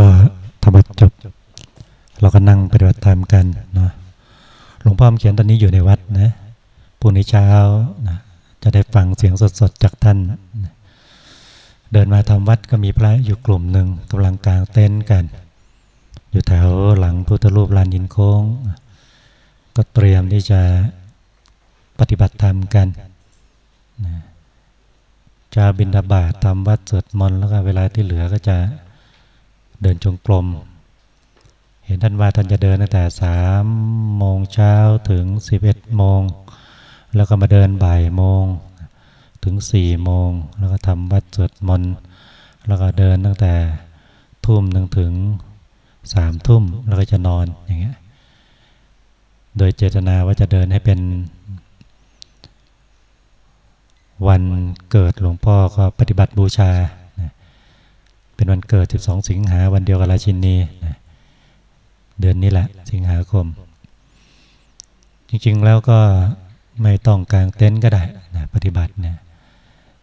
ก็ธรรมจบ เราก็นั่งปฏิบัติธรรมกันเนาะหลวงพ่อเขียนตอนนี้อยู่ในวัดนะพรุ่งนี้เช้านะจะได้ฟังเสียงสดๆจากท่าน เดินมาทำวัดก็มีพระอยู่กลุ่มหนึ่งกำลังกลางเต็นกัน อยู่แถวหลังพุทธรูปลานยินโค้ง ก็เตรียมที่จะปฏิบัติธรรมกันจะบินดาบาตทำวัดสวดมนต์แล้วก็เวลาที่เหลือก็จะ เดินจงกรม เห็นท่านว่าท่านจะเดินตั้งแต่สามโมงเช้าถึงสิบเอ็ดโมง แล้วก็มาเดินบ่ายโมงถึงสี่โมง แล้วก็ทำวัดสวดมนต์ แล้วก็เดินตั้งแต่ทุ่มหนึ่งถึงสามทุ่ม แล้วก็จะนอนอย่างเงี้ย โดยเจตนาว่าจะเดินให้เป็น วันเกิดหลวงพ่อก็ปฏิบัติบูชา เป็นวันเกิด 12 สิงหาวันเดียวกับราชินีเดือนนี้แหละ สิงหาคม จริงๆแล้วก็ไม่ต้องกางเต็นท์ก็ได้นะปฏิบัติเนี่ย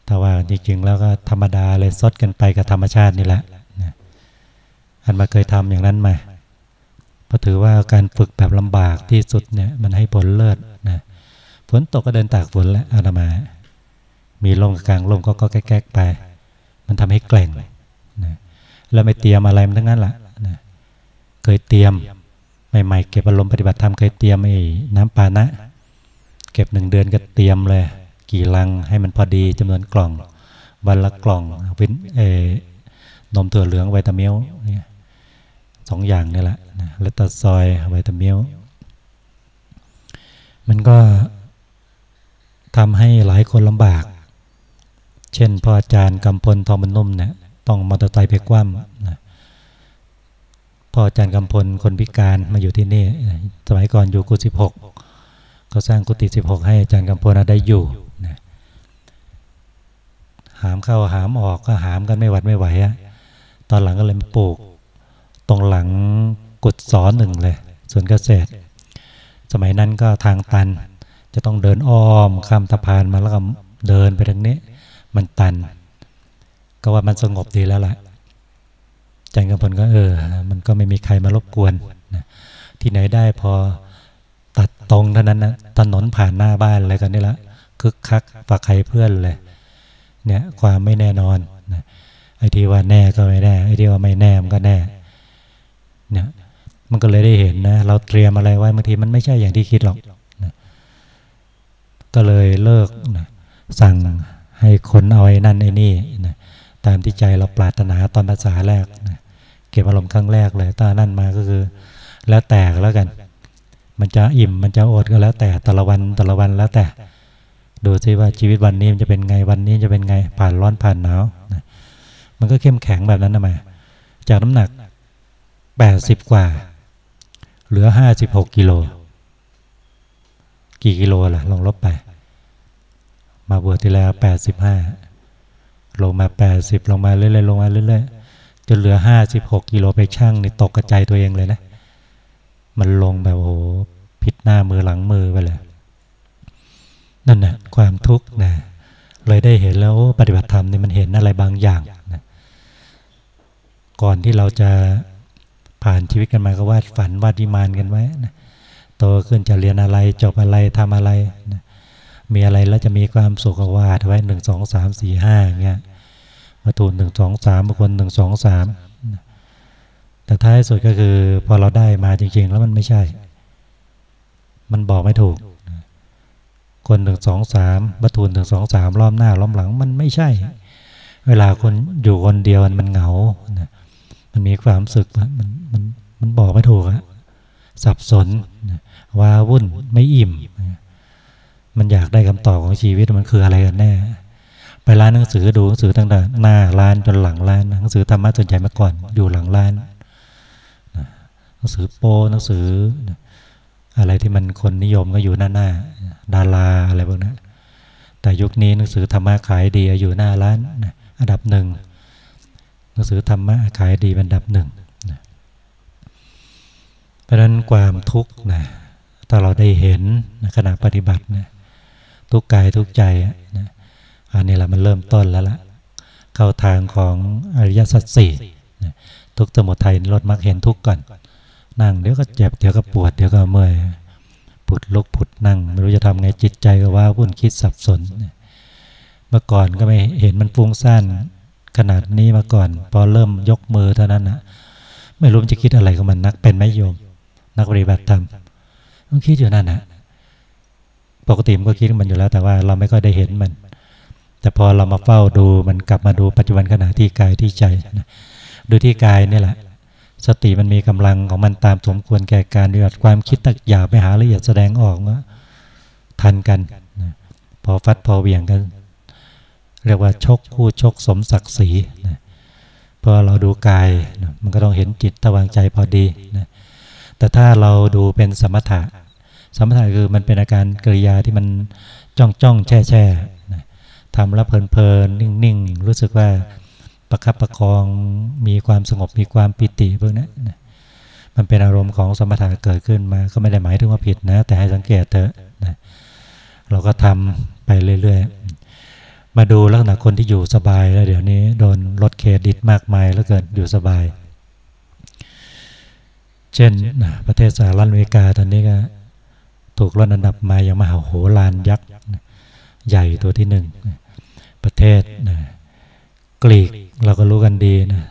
ถ้าว่าจริงๆแล้วก็ธรรมดาเลยซดกันไปกับธรรมชาตินี่แหละนะอันมาเคยทำอย่างนั้นไหมเพราะถือว่าการฝึกแบบลำบากที่สุดเนี่ยมันให้ผลเลิศนะฝนตกก็เดินตากฝนแล้วอาตมา มีลมกลางลมก็ก็แก๊กๆไป มันทำให้แกล่ง แล้วไม่เตรียมอะไรมันทั้งนั้นแหละนะเคยเตรียมใหม่ๆเก็บอารมณ์ปฏิบัติธรรมเคยเตรียมไอ้น้ำปานะ เก็บหนึ่งเดือนก็เตรียมเลย กี่ลังให้มันพอดีจำนวนกล่อง วันละกล่องวินเอนมถั่วเหลืองไวตามิลเนี่ยสองอย่างนี่แหละนะเลตาซอยไวตามิลมันก็ทำให้หลายคนลำบาก เช่นพ่ออาจารย์กำพลทองมันนุ่มเนี่ย ต้องมอเตอร์ไซค์ไปคว่ำนะพ่ออาจารย์กำพลคนพิการมาอยู่ที่นี่ สมัยก่อนอยู่กุฏิสิบหกก็สร้างกุฏิสิบหกให้อาจารย์กำพลได้อยู่นะหามเข้าหามออกก็หามกันไม่หวัดไม่ไหวอะตอนหลังก็เลยมาปลูก ตรงหลังกุศสอนหนึ่งเลยส่วนเกษตร สมัยนั้นก็ทางตัน จะต้องเดินอ้อมข้ามสะพานมาแล้วก็เดินไปทางนี้ มันตัน ก็ว่ามันสงบดีแล้วล่ะจันกำพลก็เออ มันก็ไม่มีใครมารบกวนนะที่ไหนได้พอตัดตรงเท่านั้นนะถนนผ่านหน้าบ้านอะไรกันนี่ละคึกคักฝากใครเพื่อนเลย เนี่ยความไม่แน่นอนนะไอ้ที่ว่าแน่ก็ไม่แน่ไอ้ที่ว่าไม่แน่มันก็แน่ เนี่ยมันก็เลยได้เห็นนะ เราเตรียมอะไรไว้บางทีมันไม่ใช่อย่างที่คิดหรอกนะก็เลยเลิกนะสั่งให้คนเอาไอ้นั่นไอ้นี่นะ ตามที่ใจเราปรารถนาตอนภาษาแรกนะเก็บอารมณ์ครั้งแรกเลยตอนนั่นมาก็คือ แล้วแต่แล้วกัน มันจะอิ่มมันจะอดก็แล้วแต่แต่ละวันแต่ละวันแล้วแต่ ดูซิว่าชีวิตวันนี้มันจะเป็นไงวันนี้จะเป็นไงผ่านร้อนผ่านหนาวนะมันก็เข้มแข็งแบบนั้นนะมาจากน้ำหนักแปดสิบกว่า เหลือห้าสิบหกกิโลกี่กิโลล่ะลองลบไป มาบวชที่แล้วแปดสิบห้า ลงมาแปดสิบลงมาเรื่อยๆลงมาเรื่อยๆจนเหลือห้าสิบหกกิโลไปช่างนี่ตกกระจายตัวเองเลยนะ มันลงแบบโอ้โหผิดหน้ามือหลังมือไปเลยนั่นนะความทุกข์นะเลยได้เห็นแล้วปฏิบัติธรรมนี่มันเห็นอะไรบางอย่างนะก่อนที่เราจะผ่านชีวิตกันมาก็วาดฝันวาดวิมานกันไว้นะโตขึ้นจะเรียนอะไรจบอะไรทำอะไรนะ มีอะไรแล้วจะมีความสุขก็วาดไว้หนึ่งสองสามสี่ห้าเงี้ยวัตถุหนึ่งสองสามบางคนหนึ่งสองสามแต่ท้ายสุดก็คือพอเราได้มาจริง ๆ แล้วมันไม่ใช่ มันบอกไม่ถูก คนหนึ่งสองสามวัตถุหนึ่งสองสามล้อมหน้าล้อมหลังมันไม่ใช่ เวลาคนอยู่คนเดียวมันเหงานะมันมีความสึกมันมันมันบอกไม่ถูกอะสับสนว้าวุ่นไม่อิ่ม มันอยากได้คำตอบของชีวิตมันคืออะไรกันแน่ ไปร้านหนังสือดูหนังสือตั้งแต่หน้าร้านจนหลังร้านหนังสือธรรมะส่วนใหญ่มาก่อนอยู่หลังร้านหนังสือโปหนังสือ อะไรที่มันคนนิยมก็อยู่หน้าหน้าดาราอะไรพวกนั้นแต่ยุคนี้หนังสือธรรมะขายดีอยู่หน้าร้านอันดับหนึ่งหนังสือธรรมะขายดีเป็นอันดับหนึ่งเพราะนั้นความทุกข์นะถ้าเราได้เห็นขณะปฏิบัตินะ ทุกกายทุกใจนะอันนี้แหละมันเริ่มต้นแล้วล่ะเข้าทางของอริยสัจสี่นะทุกสมุทัยลดมรรคเห็นทุกก่อน นั่งเดี๋ยวก็เจ็บเดี๋ยวก็ปวดเดี๋ยวก็เมื่อยผุดลุกผุดนั่งไม่รู้จะทำไงจิตใจก็ว่าวุ่นคิดสับสน เมื่อก่อนก็ไม่เห็นมันฟุ้งซ่านขนาดนี้มาก่อน พอเริ่มยกมือเท่านั้นนะไม่รู้จะคิดอะไรกับมันนักเป็นไหมโยม นักปฏิบัติธรรมต้องคิดอยู่นั่นนะ ปกติมันก็คิดมันอยู่แล้ว แต่ว่าเราไม่ค่อยได้เห็นมัน แต่พอเรามาเฝ้าดูมันกลับมาดูปัจจุบันขณะที่กายที่ใจนะดูที่กายนี่แหละ สติมันมีกำลังของมันตามสมควรแก่การดือดความคิดตักหยาไปหาละเอียดแสดงออกว่าทันกันนะพอฟัดพอเวียงกัน เรียกว่าชกคู่ชกสมศักดิ์ศรีนะพอเราดูกายนะมันก็ต้องเห็นจิตตะวางใจพอดีนะแต่ถ้าเราดูเป็นสมถะ สมถะคือมันเป็นอาการกริยาที่มันจ้องจ้องแช่แช่ทำแล้วเพลินเพลินนิ่งนิ่งรู้สึกว่าประคับประคองมีความสงบมีความปิติพวกนี้นมันเป็นอารมณ์ของสมถะเกิดขึ้นมาก็ไม่ได้หมายถึงว่าผิดนะ แต่ให้สังเกตเถอะนะเราก็ทำไปเรื่อยๆ มาดูลักษณะคนที่อยู่สบายแล้วเดี๋ยวนี้โดนลดเครดิตมากมายแล้วเกิดอยู่สบาย เช่นประเทศสหรัฐอเมริกาตอนนี้ก็ ถูกลดอันดับมาอย่างมหาโหฬารยักษ์ใหญ่ตัวที่หนึ่งประเทศนะกรีกเราก็รู้กันดีนะ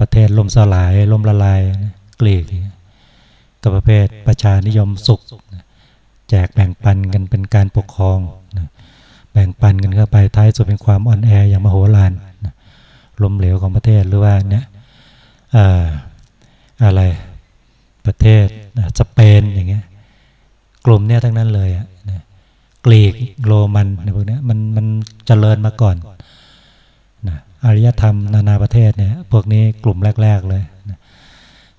ประเทศล่มสลายล่มละลายนะกรีกกับประเภทประชานิยมสุขนะแจกแบ่งปันกันเป็นการปกครองนะแบ่งปันกันเข้าไปท้ายสุดเป็นความอ่อนแออย่างมโหฬารนะล้มเหลวของประเทศหรือว่าเนี่ยอะไรประเทศนะสเปนอย่างเงี้ย กลุ่มเนี้ยทั้งนั้นเลยอะนะกรีกโรมันในพวกนี้มันมันเจริญมาก่อนนะอารยธรรมนานาประเทศเนี่ยพวกนี้กลุ่มแรก ๆเลยนะ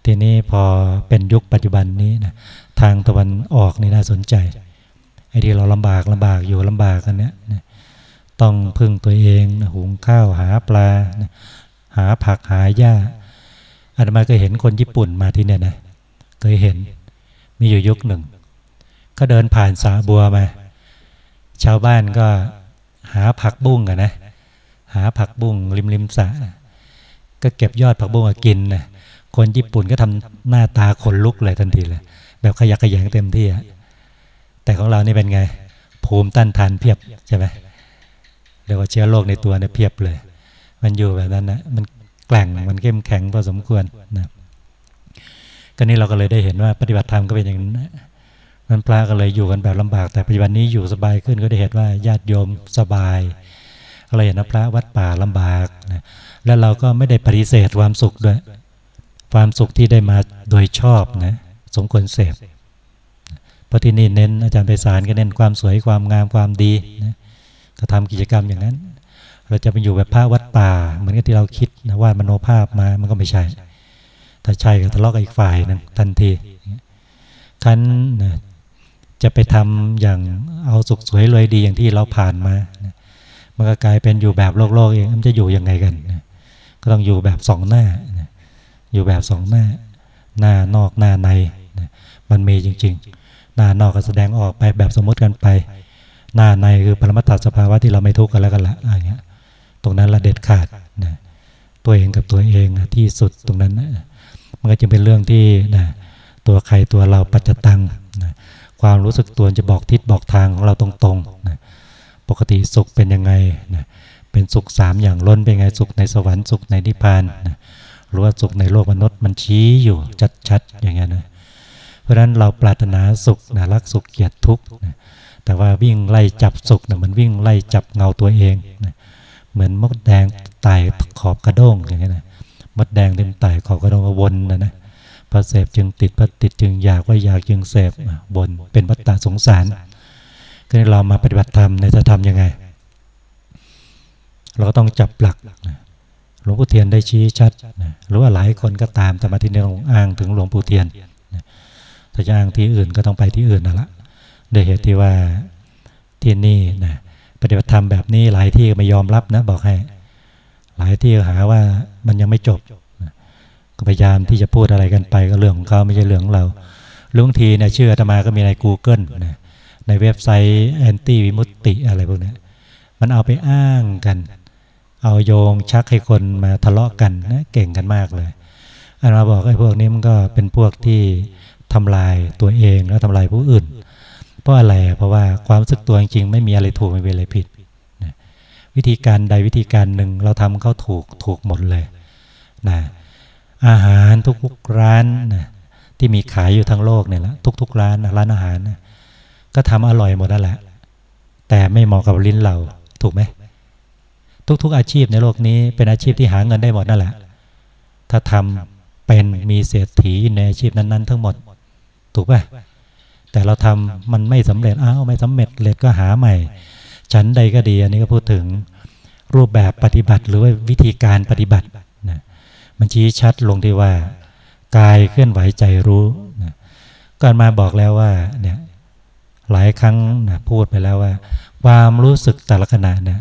ทีนี้พอเป็นยุคปัจจุบันนี้นะทางตะวันออกนี่น่าสนใจไอ้ที่เราลำบากลำบากอยู่ลำบากกันเนี้ยนะต้องพึ่งตัวเองนะหุงข้าวหาปลานะหาผักหาหญ้าอาตมาเคยเห็นคนญี่ปุ่นมาที่เนี่ยนะเคยเห็นมีอยู่ยุคหนึ่ง ก็เดินผ่านสาบัวมา ชาวบ้านก็หาผักบุ้งกันนะ หาผักบุ้งริมริมสะก็เก็บยอดผักบุ้งมากินนะคนญี่ปุ่นก็ทำหน้าตาขนลุกเลยทันทีเลยแบบขยักขยงเต็มที่อะแต่ของเรานี่เป็นไง ภูมิต้านทานเพียบใช่ไหมเรียกว่าเชื้อโรคในตัวเนี่ยเพียบเลย มันอยู่แบบนั้นนะมันแกล่งมันเข้มแข็งพอสมควรนะก็นี้เราก็เลยได้เห็นว่าปฏิบัติธรรมก็เป็นอย่างนั้น มันพระก็เลยอยู่กันแบบลำบาก แต่ปัจจุบันนี้อยู่สบายขึ้นก็ได้เห็นว่าญาติโยมสบายก็เลยเห็นพระวัดป่าลำบากนะแล้วเราก็ไม่ได้ปฏิเสธความสุขด้วย ความสุขที่ได้มาโดยชอบนะสมควรเสพเพราะที่นี่เน้นอาจารย์ไปสารก็เน้นความสวยความงามความดีนะก็ทำกิจกรรมอย่างนั้น เราจะไปอยู่แบบพระวัดป่า เหมือนกับที่เราคิดนะว่ามโนภาพมามันก็ไม่ใช่ ถ้าใช่ก็ทะเลาะกับอีกฝ่ายนึงทันทีคันนะ จะไปทำอย่างเอาสุขสวยรวยดีอย่างที่เราผ่านมา มันก็กลายเป็นอยู่แบบโลกโลกเองมันจะอยู่ยังไงกัน ก็ต้องอยู่แบบสองหน้า อยู่แบบสองหน้า หน้านอกหน้าใน มันมีจริง ๆ หน้านอกก็แสดงออกไปแบบสมมติกันไป หน้าในคือปรมัตถสภาวะที่เราไม่ทุกข์กันแล้วกันละอะไรเงี้ย ตรงนั้นละเด็ดขาดนะตัวเองกับตัวเองที่สุดตรงนั้นนะมันก็จะเป็นเรื่องที่นะตัวใครตัวเราปัจจตังนะ ความรู้สึกตัวจะบอกทิศบอกทางของเราตรงๆนะปกติสุขเป็นยังไงนะเป็นสุขสามอย่างล้นเป็นไงสุขในสวรรค์สุขในนิพพานนะหรือว่าสุขในโลกมนุษย์มันชี้อยู่ชัดๆอย่างเงี้ยนะเพราะฉะนั้นเราปรารถนาสุขนะรักสุขเกลียดทุกข์นะแต่ว่าวิ่งไล่จับสุขนะมันวิ่งไล่จับเงาตัวเองนะเหมือนมดแดงไต่ขอบกระด้งอย่างเงี้ยนะมดแดงเต็มไต่ขอบกระด้งวนนะนะ พอเสพจึงติดพอติดจึงอยากว่าอยากจึงเสพบนเป็นวัฏฏะสงสารก็เรามาปฏิบัติธรรมในจะทำยังไง เราก็ต้องจับหลักหลวงปู่เทียนได้ชี้ชัดหรือว่าหลายคนก็ตามแต่มาที่นี่ลงอ้างถึงหลวงปู่เทียนถ้าจะอ้างที่อื่นก็ต้องไปที่อื่นนั่นละโดยเหตุที่ว่าที่นี่นะปฏิบัติธรรมแบบนี้หลายที่ไม่ยอมรับนะบอกให้ หลายที่หาว่ามันยังไม่จบ ก็พยายามที่จะพูดอะไรกันไปก็เรื่องของเขาไม่ใช่เรื่องของเราลุงทีเนี่ยชื่ออาตมาก็มีใน Google นะในเว็บไซต์แอนตี้วิมุตติอะไรพวกนี้มันเอาไปอ้างกัน เอาโยงชักให้คนมาทะเลาะกันนะเก่งกันมากเลยอันมาบอกไอ้พวกนี้มันก็เป็นพวกที่ทำลายตัวเองแล้วทำลายผู้อื่น เพราะอะไรเพราะว่าความรู้สึกตัวจริงๆไม่มีอะไรถูกไม่มีอะไรผิดนะวิธีการใดวิธีการหนึ่งเราทำเขาถูกถูกหมดเลยนะ อาหารทุกๆร้านนะที่มีขายอยู่ทั้งโลกเนี่ยละทุก ๆ ร้านร้านอาหารนะก็ทำอร่อยหมดนั่นแหละ แต่ไม่เหมาะกับลิ้นเราถูกไหมทุก ๆ อาชีพในโลกนี้เป็นอาชีพที่หาเงินได้หมดนั่นแหละ ถ้าทำเป็นมีเศรษฐีในอาชีพนั้น ๆ ทั้งหมด ถูกป่ะแต่เราทำมันไม่สำเร็จอ้าวไม่สำเร็จเลยก็หาใหม่ ฉันใดก็ดี อันนี้ก็พูดถึงรูปแบบปฏิบัติหรือว่าวิธีการปฏิบัติ มันชี้ชัดลงที่ว่ากายเคลื่อนไหวใจรู้นะก่อนมาบอกแล้วว่าเนี่ยหลายครั้งนะพูดไปแล้วว่า ความรู้สึกแต่ละขณะเนี่ย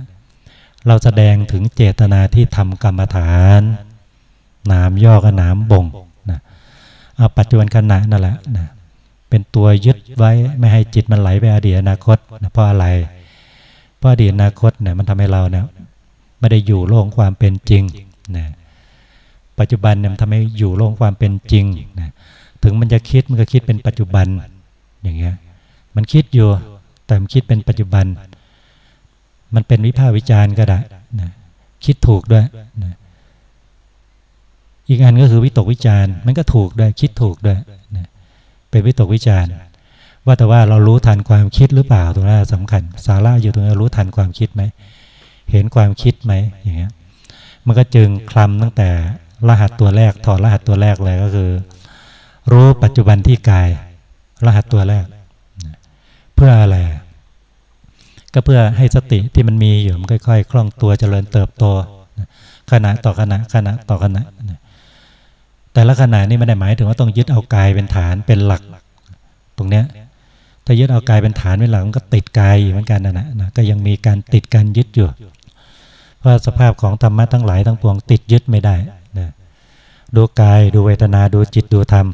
เราแสดงถึงเจตนาที่ทำกรรมฐานนามย่อกับนามบ่งนะเอาปัจจุบันขณะนั่นแหละนะเป็นตัวยึดไว้ไม่ให้จิตมันไหลไปอดีตอนาคตนะเพราะอะไร เพราะอดีตอนาคตเนี่ยมันทำให้เราเนี่ยไม่ได้อยู่โลกความเป็นจริงนะ ปัจจุบันเนี่ยทำให้อยู่โลกความเป็นจริงนะถึงมันจะคิดมันก็คิดเป็นปัจจุบันอย่างเงี้ยมันคิดอยู่แต่มันคิดเป็นปัจจุบัน มันเป็นวิภาควิจารณ์ก็ได้นะคิดถูกด้วยนะอีกอันก็คือวิตกวิจารณ์มันก็ถูกด้วยคิดถูกด้วยนะเป็นวิตกวิจารณ์ ว่าแต่ว่าเรารู้ทันความคิดหรือเปล่าตรงนั้นสำคัญ สาระอยู่ตรงนี้รู้ทันความคิดไหมเห็นความคิดไหมอย่างเงี้ยมันก็จึงคลำตั้งแต่ รหัสตัวแรก ถอดรหัสตัวแรกเลยก็คือ รู้ปัจจุบันที่กาย รหัสตัวแรก เพื่ออะไร ก็เพื่อให้สติที่มันมีอยู่มันค่อยๆ คล่องตัวเจริญเติบโตขณะต่อขณะขณะต่อขณะ แต่ละขณะนี้ไม่ได้หมายถึงว่าต้องยึดเอากายเป็นฐานเป็นหลัก ตรงเนี้ยถ้ายึดเอากายเป็นฐานเป็นหลักมันก็ติดกายเหมือนกันนะนะก็ยังมีการติดการยึดอยู่เพราะสภาพของธรรมะทั้งหลายทั้งปวงติดยึดไม่ได้ ดูกาย ดูเวทนาดูจิตดูธรรม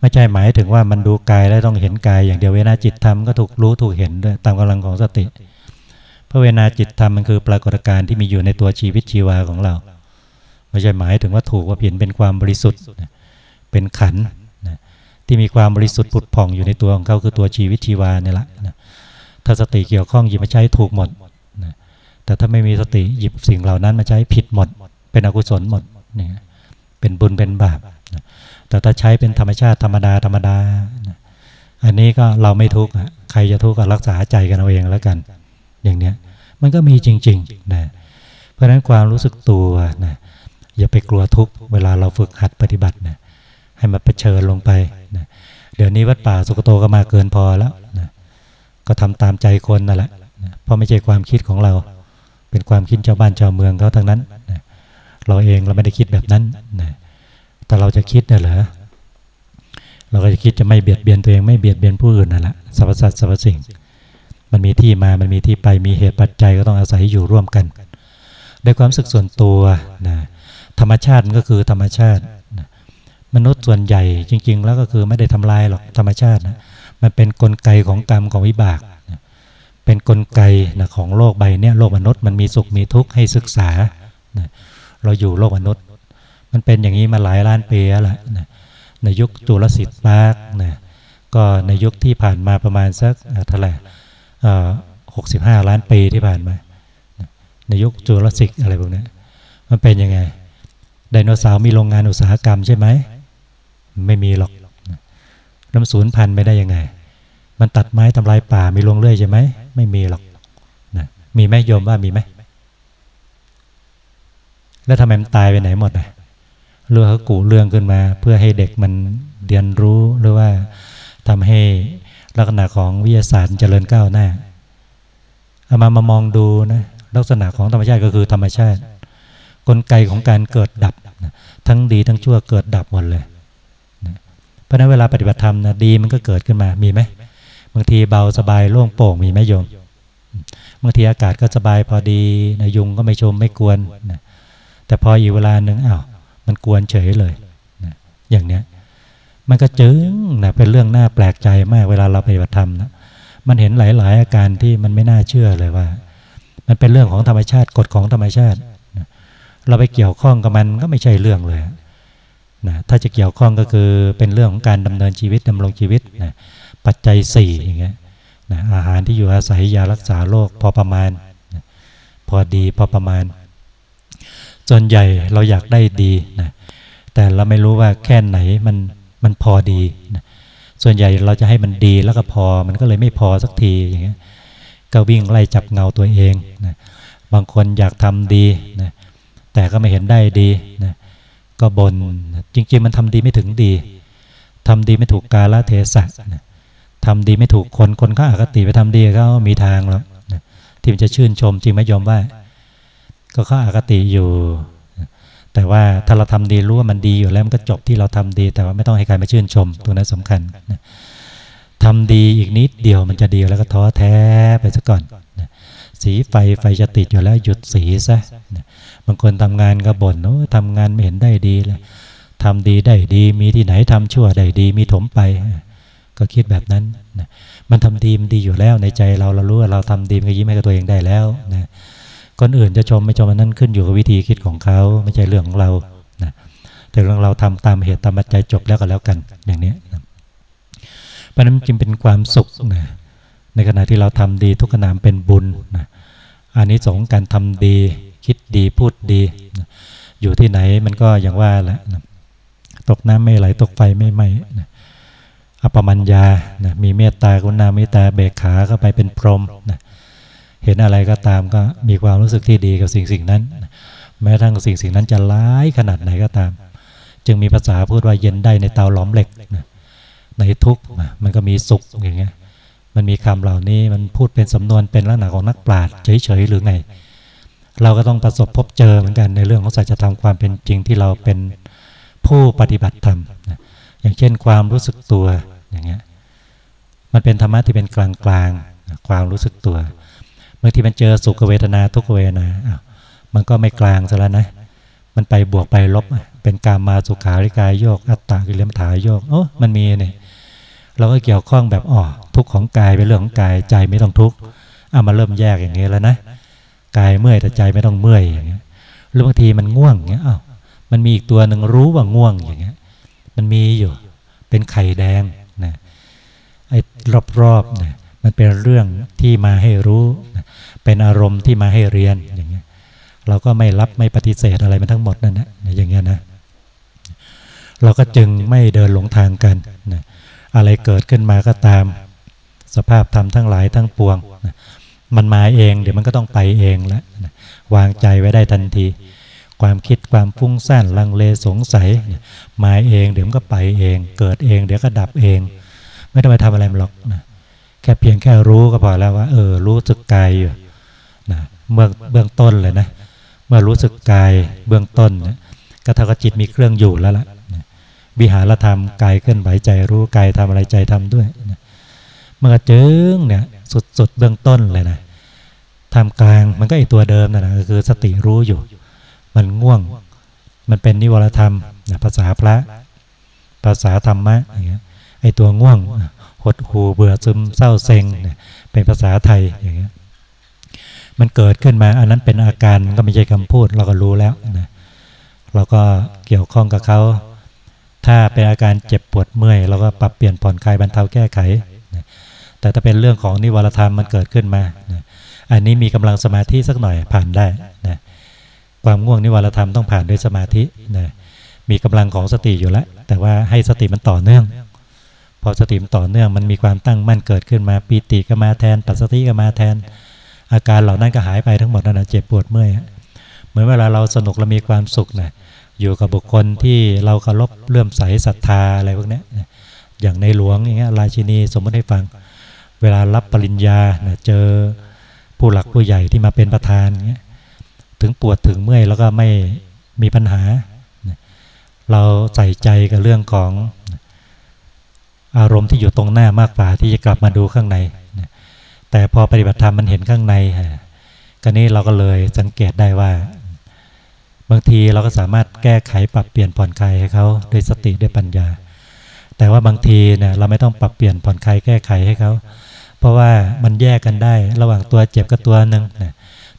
ไม่ใช่หมายถึงว่ามันดูกายแล้วต้องเห็นกาย อย่างเดียวเวทนาจิตธรรมก็ถูกรู้ถูกเห็นด้วยตามกำลังของสติ เพราะเวทนาจิตธรรมมันคือปรากฏการณ์ที่มีอยู่ในตัวชีวิตชีวาของเรา ไม่ใช่หมายถึงว่าถูกว่าผิดเป็นความบริสุทธิ์ เป็นขันที่มีความบริสุทธิ์ผุดผ่องอยู่ในตัวของเขาคือตัวชีวิตชีวาเนี่ยแหละถ้าสติเกี่ยวข้องหยิบมาใช้ถูกหมดแต่ถ้าไม่มีสติหยิบสิ่งเหล่านั้นมาใช้ผิดหมด เป็นอกุศลหมดเนี่ย เป็นบุญเป็นบาปแต่ถ้าใช้เป็นธรรมชาติธรรมดาธรรมดา อันนี้ก็เราไม่ทุกข์ใครจะทุกข์ก็รักษาใจกันเอาเองแล้วกัน อย่างเนี้ยมันก็มีจริงๆนะเพราะฉะนั้นความรู้สึกตัวนะอย่าไปกลัวทุกข์เวลาเราฝึกหัดปฏิบัตินะให้มันเผชิญลงไปนะเดี๋ยวนี้วัดป่าสุกโตก็มาเกินพอแล้วนะก็ทำตามใจคนนั่นแหละนะเพราะไม่ใช่ความคิดของเรา เป็นความคิดชาวบ้านชาวเมืองเขาทั้งนั้น เราเองเราไม่ได้คิดแบบนั้นนะแต่เราจะคิดเนี่ยเหรอเราก็จะคิดจะไม่เบียดเบียนตัวเองไม่เบียดเบียนผู้อื่นนั่นแหละสรรพสัตว์สรรพสิ่ง มันมีที่มามันมีที่ไปมีเหตุปัจจัยก็ต้องอาศัยอยู่ร่วมกันด้วยความสึกส่วนตัวนะธรรมชาติก็คือธรรมชาติมนุษย์ส่วนใหญ่จริง ๆ แล้วก็คือไม่ได้ทำลายหรอกธรรมชาตินะมันเป็นนกลไกของกรรมของวิบากเป็นนกลไกนะของโลกใบนี้โลกมนุษย์มันมีสุขมีทุกข์ให้ศึกษานะ เราอยู่โลกมนุษย์ มันเป็นอย่างนี้มาหลายล้านปีแล้วแหละนะในยุคจุลศิษย์ปาร์กนะก็ในยุคที่ผ่านมาประมาณสักเท่าไหร่หกสิบห้าล้านปีที่ผ่านมา ในยุคจุลศิษย์อะไรพวกนี้มันเป็นยังไงไดโนเสาร์มีโรงงานอุตสาหกรรมใช่ไหมไม่มีหรอกน้ำสูญพันธุ์ไม่ได้ยังไง มันตัดไม้ทำลายป่ามีลงเรื่อยใช่ไหมไม่มีหรอกนะมีไหมโยมว่ามีไหม แล้วทำไมมันตายไปไหนหมดอะเรื่องเขากูเรื่องขึ้นมา เพื่อให้เด็กมันเรียนรู้หรือว่าทำให้ลักษณะของวิทยาศาสตร์เจริญก้าวหน้าเอามามามองดูนะลักษณะของธรรมชาติก็คือธรรมชาติ กลไกของการเกิดดับ ทั้งดีทั้งชั่วเกิดดับหมดเลยเพราะนั้นเวลาปฏิบัติธรรมนะดีมันก็เกิดขึ้นมามีไหมบางทีเบาสบายโล่งโปร่งมีไหมโยมบางทีอากาศก็สบายพอดีนะยุงก็ไม่ชมไม่กวนนะ แต่พออีกเวลาหนึ่งอ้าวมันกวนเฉยเลยนะอย่างเนี้ยมันก็จึงนะเป็นเรื่องน่าแปลกใจมากเวลาเราปฏิบัติธรรมนะมันเห็นหลาย ๆ อาการที่มันไม่น่าเชื่อเลยว่า มันเป็นเรื่องของธรรมชาติกฎของธรรมชาติเราไปเกี่ยวข้องกับมันก็ไม่ใช่เรื่องเลยนะถ้าจะเกี่ยวข้องก็คือเป็นเรื่องของการดำเนินชีวิตดำรงชีวิตนะปัจจัย4อย่างเงี้ยนะอาหารที่อยู่อาศัยยารักษาโรคพอประมาณนะพอดีพอประมาณ ส่วนใหญ่เราอยากได้ดีนะแต่เราไม่รู้ว่าแค่ไหนมันมันพอดีนะส่วนใหญ่เราจะให้มันดีแล้วก็พอมันก็เลยไม่พอสักทีอย่างเงี้ยก็วิ่งไล่จับเงาตัวเองนะบางคนอยากทำดีนะแต่ก็ไม่เห็นได้ดีนะก็บน่นจริงๆมันทำดีไม่ถึงดีทำดีไม่ถูกกาลเทศะนะทำดีไม่ถูกคนคนก็อคติไปทำดีก็มีทางแล้วนะที่มันจะชื่นชมจริงไหมยอมว่า ก็เขาอคติอยู่ แต่ว่าถ้าเราทำดีรู้ว่ามันดีอยู่แล้วมันก็จบที่เราทำดี แต่ว่าไม่ต้องให้ใครมาชื่นชมตัวนั้นสำคัญนะทำดีอีกนิดเดียวมันจะดีแล้วก็ท้อแท้ไปซะก่อนนะสีไฟไฟจะติดอยู่แล้วหยุดสีซะนะบางคนทำงานก็บ่นโอ้ทำงานไม่เห็นได้ดีเลยทำดีได้ดี มีที่ไหนทำชั่วได้ดี มีถมไป ก็คิดแบบนั้นนะมันทำดีมันดีอยู่แล้วในใจเราเรารู้ว่าเราทำดีมันก็ยิ้มให้กับตัวเองได้แล้วนะ คนอื่นจะชมไม่ชมมันนั้นขึ้นอยู่กับวิธีคิดของเขาไม่ใช่เรื่องของเรานะแต่เรื่องเราทำตามเหตุตามปัจจัยจบแล้วก็แล้วกันอย่างนี้นะเพราะนั้นจึงเป็นความสุขนะในขณะที่เราทำดีทุกขณะเป็นบุญนะอันนี้สงการทำดีคิดดีพูดดีนะอยู่ที่ไหนมันก็อย่างว่าแหละนะตกน้ำไม่ไหลตกไฟไม่ไหม้นะอปมัญญานะมีเมตตากรุณาเมตตาเบกขาเข้าไปเป็นพรหมนะ เห็นอะไรก็ตามก็มีความรู้สึกที่ดีกับสิ่งสิ่งนั้น แม้ทั้งสิ่งสิ่งนั้นจะร้ายขนาดไหนก็ตาม จึงมีภาษาพูดว่าเย็นได้ในเตาหลอมเหล็กในทุกมันก็มีสุขอย่างเงี้ยมันมีคำเหล่านี้มันพูดเป็นสำนวนเป็นลักษณะของนักปราชญ์เฉยๆหรือไง เราก็ต้องประสบพบเจอเหมือนกันในเรื่องของสัจธรรมความเป็นจริงที่เราเป็นผู้ปฏิบัติธรรมอย่างเช่นความรู้สึกตัวอย่างเงี้ยมันเป็นธรรมะที่เป็นกลางๆความรู้สึกตัว บางทีมันเจอสุขเวทนาทุกเวทนาอ้าวมันก็ไม่กลางซะแล้วนะ มันไปบวกไปลบ เป็นการมาสุขาริกายโยก อัตตากิเลมถายโยกโอ้มันมีเนี่ยเราก็เกี่ยวข้องแบบอ๋อทุกของกายเป็นเรื่องของกายใจไม่ต้องทุกข์เอามาเริ่มแยกอย่างนี้แล้วนะกายเมื่อยแต่ใจไม่ต้องเมื่อยอย่างเงี้ยหรือบางทีมันง่วงอย่างเงี้ยอ้าวมันมีอีกตัวหนึ่งรู้ว่าง่วงอย่างเงี้ย มันมีอยู่เป็นไข่แดงนะไอ้รอบๆนะ มันเป็นเรื่องที่มาให้รู้ เป็นอารมณ์ที่มาให้เรียนอย่างเงี้ยเราก็ไม่รับไม่ปฏิเสธอะไรมันทั้งหมดนั่นแหละอย่างเงี้ยนะเราก็จึงไม่เดินหลงทางกันนะอะไรเกิดขึ้นมาก็ตาม สภาพธรรมทั้งหลายทั้งปวงนะมันมาเอง เดี๋ยวมันก็ต้องไปเองแล้วนะวางใจไว้ได้ทันที ความคิดความฟุ้งซ่านลังเลสงสัยมาเอง เดี๋ยวมันก็ไปเอง เกิดเอง เดี๋ยวก็ดับเอง ไม่ต้องไปทำอะไรมันหรอกนะ ค่เพียงแค่รู้ก็พอแล้วว่า เออ รู้สึกกายอยู่นะเบื้อเบื้องต้นเลยนะเมื่อรู้สึกกายเบื้องต้นนะก็เท่ากับจิตมีเครื่องอยู่แล้วล่ะวิหารธรรมกายเคลื่อนไหวใจรู้กายทำอะไรใจทำด้วยนะเมื่อจิงเนี่ยสุดๆเบื้องต้นเลยนะทำกลางมันก็ไอตัวเดิมนะนะคือสติรู้อยู่ มันง่วง มันเป็นนิวรธรรมนะภาษาพระ ภาษาธรรมะอย่างเงี้ยไอตัวง่วง หดหูเบื่อซึมเศร้าเซ็งเป็นภาษาไทยอย่างเงี้ยมันเกิดขึ้นมา อันนั้นเป็นอาการก็ไม่ใช่คำพูดเราก็รู้แล้วนะเราก็เกี่ยวข้องกับเขาถ้าเป็นอาการเจ็บปวดเมื่อยเราก็ปรับเปลี่ยนผ่อนคลายบรรเทาแก้ไขนะแต่ถ้าเป็นเรื่องของนิวรธรรมมันเกิดขึ้นมานะอันนี้มีกำลังสมาธิสักหน่อยผ่านได้นะความง่วงนิวรธรรมต้องผ่านด้วยสมาธินะมีกำลังของสติอยู่แล้วแต่ว่าให้สติมันต่อเนื่อง อสติมต่อเนื่องมันมีความตั้งมั่นเกิดขึ้นมาปีติก็มาแทน ปัสสติก็มาแทน อาการเหล่านั้นก็หายไปทั้งหมดนั่นนะเจ็บปวดเมื่อยเหมือนเวลาเราสนุกเรามีความสุขนะอยู่กับบุคคลที่เราเคารพเลื่อมใสศรัทธาอะไรพวกนี้อย่างในหลวงอย่างเงี้ยราชินีสมมติให้ฟัง เวลารับปริญญานะเจอผู้หลักผู้ใหญ่ที่มาเป็นประธานเงี้ยถึงปวดถึงเมื่อยแล้วก็ไม่มีปัญหา เราใส่ใจกับเรื่องของ อารมณ์ที่อยู่ตรงหน้ามากกว่าที่จะกลับมาดูข้างใน แต่พอปฏิบัติธรรมมันเห็นข้างในฮะก็นี้เราก็เลยสังเกตได้ว่า บางทีเราก็สามารถแก้ไขปรับเปลี่ยนผ่อนคลายให้เขาด้วยสติด้วยปัญญา แต่ว่าบางทีเนี่ยเราไม่ต้องปรับเปลี่ยนผ่อนคลายแก้ไขให้เขา เพราะว่ามันแยกกันได้ ระหว่างตัวเจ็บกับตัวหนึ่งนะ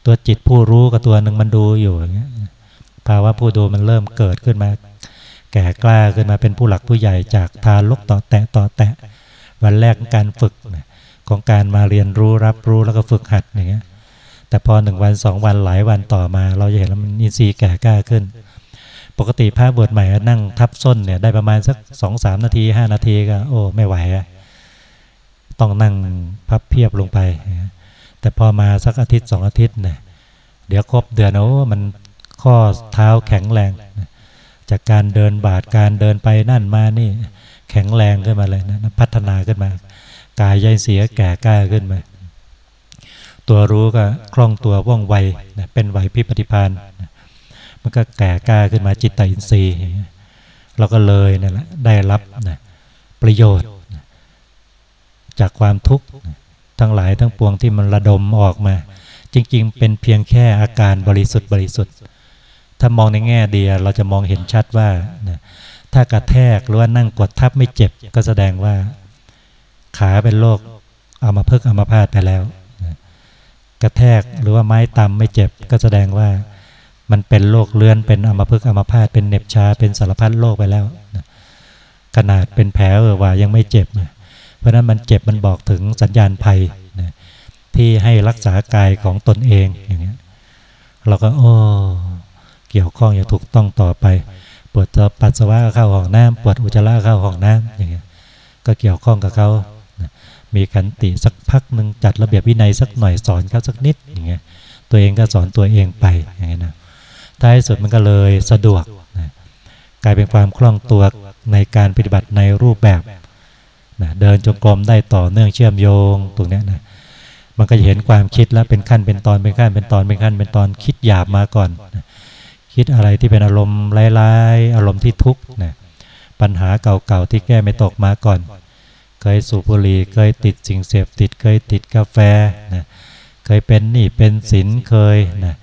ตัวจิตผู้รู้กับตัวหนึ่งมันดูอยู่อย่างเงี้ยภาวะผู้ดูมันเริ่มเกิดขึ้นมา แก่กล้าขึ้นมาเป็นผู้หลักผู้ใหญ่จากทารกต่อแตะต่อแตะ วันแรกการฝึกของการมาเรียนรู้รับรู้แล้วก็ฝึกหัดอย่างเงี้ยแต่พอหนึ่งวันสองวันหลายวันต่อมา เราจะเห็นแล้วมันอินทรีย์แก่กล้าขึ้น ปกติพระบวชใหม่นั่งทับส้นเนี่ยได้ประมาณสักสองสามนาทีห้านาทีก็โอ้ไม่ไหวอะต้องนั่งพับเพียบลงไป แต่พอมาสักอาทิตย์สองอาทิตย์เนี่ยเดี๋ยวครบเดือนโอ้มันข้อเท้าแข็งแรง จากการเดินบาดการเดินไปนั่นมานี่ แข็งแรงขึ้นมาเลยนะพัฒนาขึ้นมา กายยเสียแก่กล้าขึ้นมา ตัวรู้ก็คล่องตัวว่องไวนะเป็นไหวพิปฏิพานนะมันก็แก่กล้าขึ้นมาจิตตอินทรีย์เราก็เลยนั่นแหละได้รับนะประโยชน์นะจากความทุกข์ทั้งหลายทั้งปวงที่มันระดมออกมา จริง ๆ เป็นเพียงแค่อาการบริสุทธิ์บริสุทธิ์ ถ้ามองในแง่เดียเราจะมองเห็นชัดว่าถ้ากระแทกหรือว่านั่งกดทับไม่เจ็บก็แสดงว่า ขาเป็นโรคเอามาเพิกเอามาพาดไปแล้ว กระแทกหรือว่าไม้ตำไม่เจ็บก็แสดงว่ามันเป็นโรคเลื้อนเป็นอัมพฤกษ์อัมพาตเป็นเน็บชาเป็นสารพัดโรคไปแล้วนะขนาดเป็นแผลเออว่ายังไม่เจ็บ เพราะนั้นมันเจ็บมันบอกถึงสัญญาณภัยที่ให้รักษากายของตนเองอย่างเงี้ยเราก็โอ้ เกี่ยวข้องอย่างถูกต้องต่อไป ปวดปัสสาวะเข้าห้องน้ำปวดอุจจาระเข้าห้องน้ำอย่างเงี้ยก็เกี่ยวข้องกับเขา มีขันติสักพักหนึ่งจัดระเบียบวินัยสักหน่อยสอนเขาสักนิดอย่างเงี้ย ตัวเองก็สอนตัวเองไปอย่างเงี้ยนะ ท้ายสุดมันก็เลยสะดวกนะกลายเป็นความคล่องตัวในการปฏิบัติในรูปแบบนะเดินจงกรมได้ต่อเนื่องเชื่อมโยงตรงนี้ยนะ มันก็จะเห็นความคิดแล้วเป็นขั้นเป็นตอนเป็นขั้นเป็นตอนเป็นขั้นเป็นตอนคิดหยาบมาก่อนนะ คิดอะไรที่เป็นอารมณ์ร้ายๆอารมณ์ที่ทุกข์นะปัญหาเก่าๆที่แก้ไม่ตกมาก่อน เคยสูบบุหรี่เคยติดสิ่งเสพติดเคยติดกาแฟนะเคยเป็นหนี้เป็นสินเคยนะ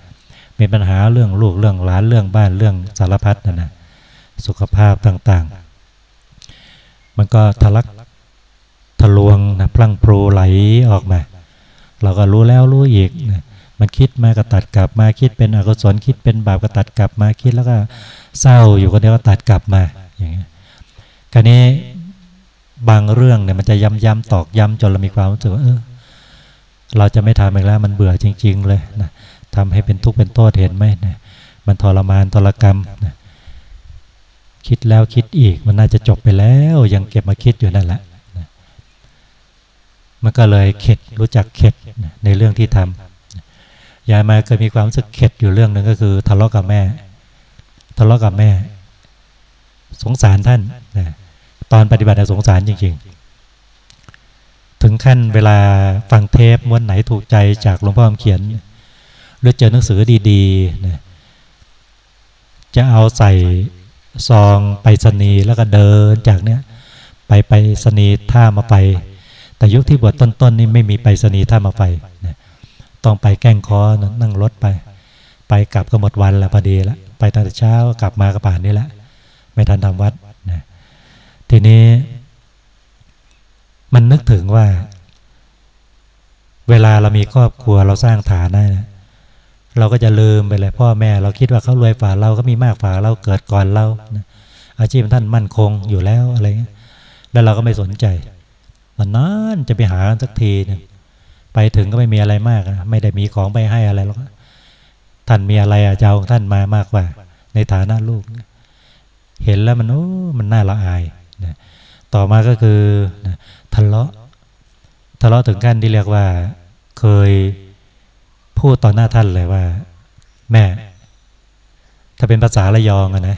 มีปัญหาเรื่องลูกเรื่องหลานเรื่องบ้านเรื่องสารพัดนะนะสุขภาพต่างๆ มันก็ทะลักทะลวงนะพลั่งพลูไหลออกมา เราก็รู้แล้วรู้อีกนะ มันคิดมาก็ตัดกลับมาคิดเป็นอกุศลคิดเป็นบาปก็ตัดกลับมาคิดแล้วก็เศร้าอยู่คนเดียวก็ตัดกลับมาอย่างเงี้ยคราวนี้บางเรื่องเนี่ยมันจะย้ำย้ำตอกย้ำจนเรามีความรู้สึกว่าเออเราจะไม่ทำอีกแล้วมันเบื่อจริง ๆ เลยนะทำให้เป็นทุกข์เป็นโทษเห็นไหมนะมันทรมานทรกรรมนะคิดแล้วคิดอีกมันน่าจะจบไปแล้วยังเก็บมาคิดอยู่นั่นแหละนะมันก็เลยเข็ดรู้จักเข็ดนะในเรื่องที่ทำ ยายมาเคยมีความรู้สึกเข็ดอยู่เรื่องหนึ่งก็คือทะเลาะกับแม่ ทะเลาะกับแม่ สงสารท่านนะตอนปฏิบัติสงสารจริง ๆ ถึงขั้นเวลาฟังเทปม้วนไหนถูกใจจากหลวงพ่อเขียน หรือเจอหนังสือดีๆนะจะเอาใส่ซองไปสนีแล้วก็เดินจากเนี้ยไปไปสนีท่ามาไป แต่ยุคที่บวชต้นๆนี่ไม่มีไปสนีท่ามาไปนะ ต้องไปแก้งคอนั่งรถไป ไปกลับก็หมดวันแล้วพอดีละไปตั้งแต่เช้ากลับมากระป่านนี่แหละไม่ทันทำวัดนะทีนี้ มันนึกถึงว่า เวลาเรามีครอบครัวเราสร้างฐานได้นะเราก็จะลืมไปเลยพ่อแม่ เราคิดว่าเขารวยฝ่าเราก็มีมากฝ่าเราเกิดก่อนเรานะอาชีพท่านมั่นคงอยู่แล้วอะไรเงี้ยแล้วเราก็ไม่สนใจวันนั้นจะไปหาสักทีหนึ่ง ไปถึงก็ไม่มีอะไรมากไม่ได้มีของไปให้อะไรหรอกท่านมีอะไรอาจจะเอาท่านมามากกว่า ในฐานะลูก เห็นแล้วมันโอ้มันน่าละอายนะต่อมาก็คือนะทะเลาะทะเลาะถึงขั้นที่เรียกว่า เคยพูดต่อหน้าท่านเลยว่า แม่ ถ้าเป็นภาษาระยองอะนะ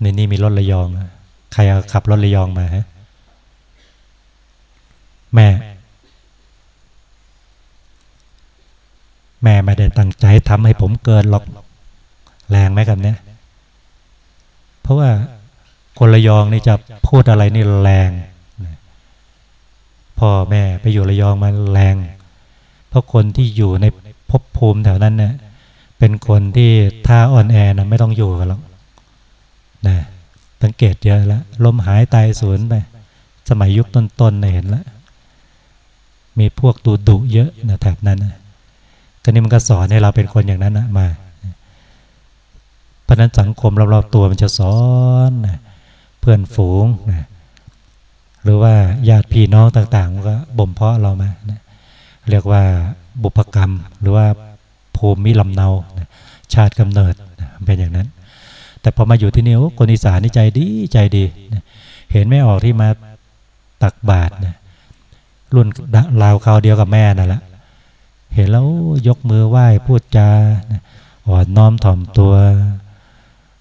ในนี่มีรถระยอง ใครขับรถระยองมาฮะแม่ แม่ไม่ได้ตั้งใจทำให้ผมเกินหรอก แรงไหมกับเนี้ยเพราะว่าคนระยองนี่จะพูดอะไรนี่แรงพ่อแม่ไปอยู่ระยองมาแรง เพราะคนที่อยู่ในภพภูมิแถวนั้นเนี่ยเป็นคนที่ท่าอ่อนแอนะไม่ต้องอยู่กันหรอกนะสังเกตเยอะแล้วลมหายตายสูญไป สมัยยุคต้นๆเห็นแล้วมีพวกตูดุเยอะนะแถบนั้นนะ ก็นี่มันก็สอนให้เราเป็นคนอย่างนั้นนะมา เพราะนั้นสังคมรอบๆตัวมันจะสอนนะเพื่อนฝูงนะหรือว่าญาติพี่น้องต่างๆมันก็บ่มเพาะเรามานะเรียกว่าบุพกรรม หรือว่าภูมิลำเนานะชาติกำเนิดนะเป็นอย่างนั้น แต่พอมาอยู่ที่นี่คนอีสานนี่ใจดีใจดีนะเห็นไม่ออกที่มาตักบาตรนะรุ่นราวคราวเดียวกับแม่นั่นแหละ เห็นแล้วยกมือไหว้พูดจาอ่อนน้อมถ่อมตัว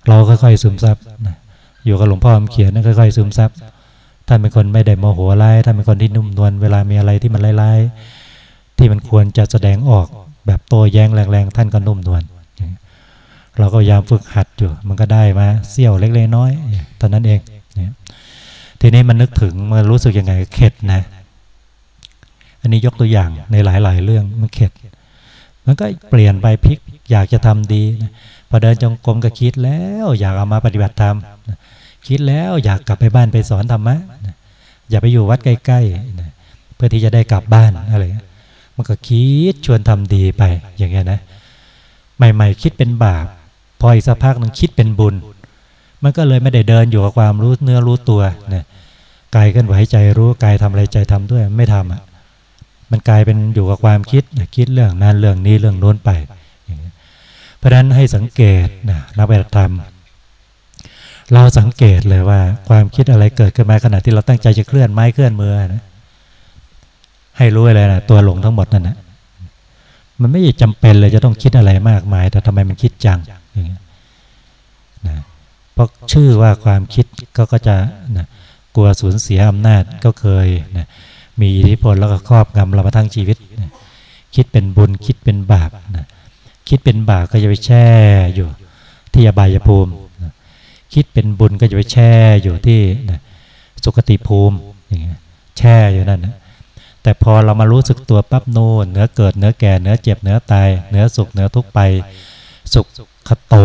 เราค่อยๆซึมซับนะอยู่กับหลวงพ่อเขียนนะค่อยๆซึมซับท่านเป็นคนไม่ได้โมโหร้ายท่านเป็นคนที่นุ่มนวลเวลามีอะไรที่มันร้ายๆที่มันควรจะแสดงออกแบบโตแย้งแรงๆท่านก็นุ่มนวลเราก็พยายามฝึกหัดอยู่มันก็ได้มาเสี้ยวเล็กๆน้อยตอนนั้นเองทีนี้มันนึกถึงมันรู้สึกยังไงเข็ดนะ อันนี้ยกตัวอย่างในหลาย ๆ เรื่องมันเข็ด มันก็เปลี่ยนไปพลิกอยากจะทำดีนะพอเดินจงกรมก็คิดแล้วอยากเอามาปฏิบัติธรรมคิดแล้วอยากกลับไปบ้านไปสอนธรรมะอย่าไปอยู่วัดใกล้ๆเพื่อที่จะได้กลับบ้านอะไรมันก็คิดชวนทำดีไปอย่างเงี้ยนะ ใหม่ ๆ คิดเป็นบาปพออีกสักพักนึงคิดเป็นบุญ มันก็เลยไม่ได้เดินอยู่กับความรู้เนื้อรู้ตัวนี่ยกายเคลื่อนไหวใจรู้กายทำอะไรใจทำด้วยไม่ทำอะ มันกลายเป็นอยู่กับความคิดคิดเรื่องนั้นเรื่องนี้เรื่องโน้นไปเพราะฉะนั้นให้สังเกตนะนักปฏิบัติธรรม เราสังเกตเลยว่า ความคิดอะไรเกิดขึ้นมาขณะที่เราตั้งใจจะเคลื่อนไม้เคลื่อนมือนะให้รู้เลยนะตัวหลงทั้งหมดนั่นนะมันไม่จำเป็นเลยจะต้องคิดอะไรมากมาย แต่ทำไมมันคิดจังอย่างเงี้ยนะเพราะชื่อว่าความคิดก็ก็จะนะกลัวสูญเสียอำนาจก็เคยนะ มีอิทธิพลแล้วก็ครอบงำเรามาทั้งชีวิตนะคิดเป็นบุญคิดเป็นบาปนะคิดเป็นบาปก็จะไปแช่อยู่ที่อบายภูมินะคิดเป็นบุญก็จะไปแช่อยู่ที่นะสุคติภูมิอย่างเงี้ยแช่อยู่นั่นนะแต่พอเรามารู้สึกตัวปั๊บโน่นเนื้อเกิดเนื้อแก่เนื้อเจ็บเนื้อตายเนื้อสุขเนื้อทุกไปสุขคโต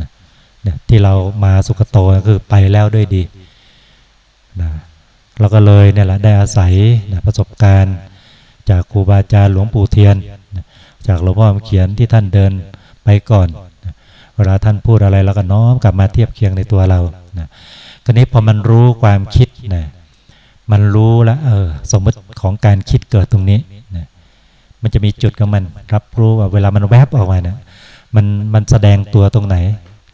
นะที่เรามาสุขโตก็คือไปแล้วด้วยดีนะ เราก็เลยเนี่ยแหละได้อาศัยนะประสบการณ์ จากครูบาอาจารย์หลวงปู่เทียน จากหลวงพ่อเขียนที่ท่านเดินไปก่อน เวลาท่านพูดอะไรเราก็น้อมกลับมาเทียบเคียงในตัวเรานะคราวนี้พอมันรู้ความคิดนะมันรู้แล้วเออสมมติของการคิดเกิดตรงนี้นะมันจะมีจุดของมันรับรู้ว่าเวลามันแวบออกมานะมันมันแสดงตัวตรงไหน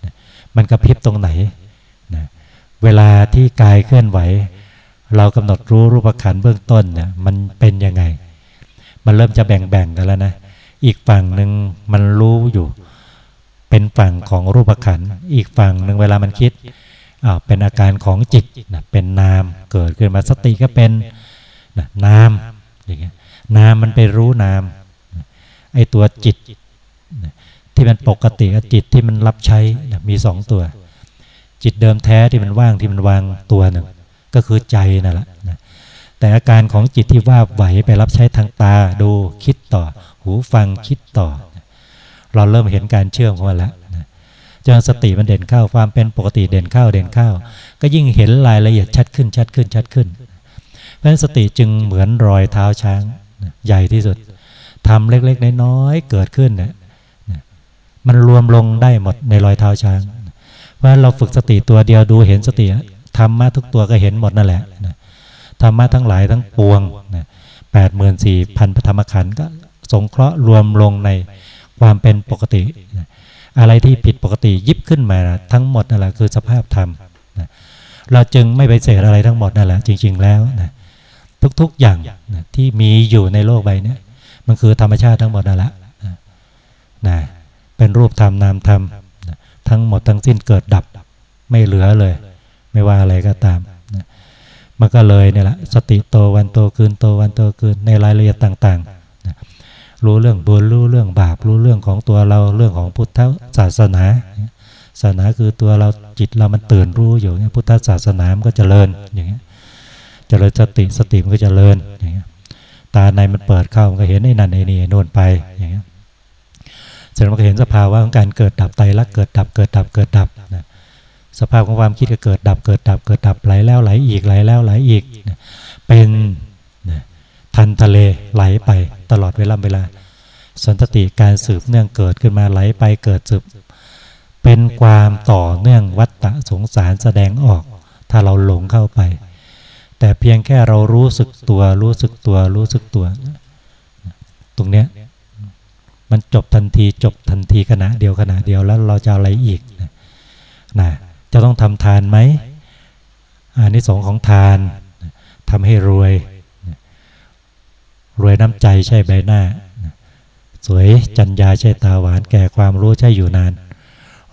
นะมันกระพริบตรงไหนนะเวลาที่กายเคลื่อนไหว เรากำหนดรู้รูปขันเบื้องต้นเนี่ยมันเป็นยังไง มันเริ่มจะแบ่งๆกันแล้วนะ อีกฝั่งหนึ่งมันรู้อยู่ เป็นฝั่งของรูปขันอีกฝั่งหนึ่งเวลามันคิดอ่าเป็นอาการของจิตนะเป็นนามเกิดขึ้นมาสติก็เป็นนะนามอย่างเงี้ยนามมันไปรู้นามไอตัวจิตที่มันปกติกับจิตที่มันรับใช้มีสองตัว จิตเดิมแท้ที่มันว่างที่มันวางตัวหนึ่ง ก็คือใจนั่นแหละนะแต่อาการของจิตที่ว่าไหวไปรับใช้ทางตาดูคิดต่อ หูฟังคิดต่อ เราเริ่มเห็นการเชื่อมของมันแล้วจนสติมันเด่นเข้าความเป็นปกติเด่นเข้าเด่นเข้า ก็ยิ่งเห็นรายละเอียดชัดขึ้นชัดขึ้นชัดขึ้น เพราะฉะนั้นสติจึงเหมือนรอยเท้าช้าง ใหญ่ที่สุดทำเล็กๆน้อยๆเกิดขึ้นเนี่ยมันรวมลงได้หมดในรอยเท้าช้างว่าะเราฝึกสติตัวเดียวดูเห็นสติ ทำมาทุกตัวก็เห็นหมดนั่นแหละธรรมะทั้งหลายทั้งปวงแปดหมื่นสี่พันพระธรรมขันธ์ก็สงเคราะห์รวมลงในความเป็นปกติอะไรที่ผิดปกติยิบขึ้นมาทั้งหมดนั่นแหละคือสภาพธรรมนะเราจึงไม่ไปเสกอะไรทั้งหมดนั่นแหละจริง ๆ แล้วนะทุกๆอย่างนะที่มีอยู่ในโลกใบนี้มันคือธรรมชาติทั้งหมดนั่นแหละนะเป็นรูปธรรมนามธรรมทั้งหมดทั้งสิ้นเกิดดับไม่เหลือเลย ไม่ว่าอะไรก็ตามนะมันก็เลยเนี่ยแหละสติโตวันโตคืนโตวันโตคืนในรายละเอียดต่างๆรู้เรื่องบุญรู้เรื่องบาปรู้เรื่องของตัวเราเรื่องของพุทธศาสนาศาสนาคือตัวเราจิตเรามันตื่นรู้อยู่เงี้ยพุทธศาสนามันก็จเจริญอย่างเงี้ยเจริญสติสติมันก็จเจริญอย่างเงี้ยตาในมันเปิดเข้ามันก็เห็นไอ้นั่นไอ้นี่โน่นไปอย่างเงี้ยเสร็จมันก็เห็นสภาวะของการเกิดดับไตรักเกิดดับเกิดดับเกิดดับนะ สภาพของความคิดก็เกิดดับเกิดดับเกิดดับไหลแล้วไหลอีกไหลแล้วไหลอีก เป็นทันทะเลไหลไปตลอดเวลาเวลา สันติการสืบเนื่องเกิดขึ้นมาไหลไปเกิดสืบ เป็นความต่อเนื่องวัตตะสงสารแสดงออก ถ้าเราหลงเข้าไป แต่เพียงแค่เรารู้สึกตัวรู้สึกตัวรู้สึกตัว ตรงเนี้ยมันจบทันทีจบทันทีขณะเดียวขณะเดียวแล้วเราจะอะไรอีกนะนะ จะต้องทำทานไหมอันนี้สองของทานทำให้รวย รวยน้ำใจใช่ใบหน้า สวยจรรยาใช่ตาหวานแก่ความรู้ใช่อยู่นาน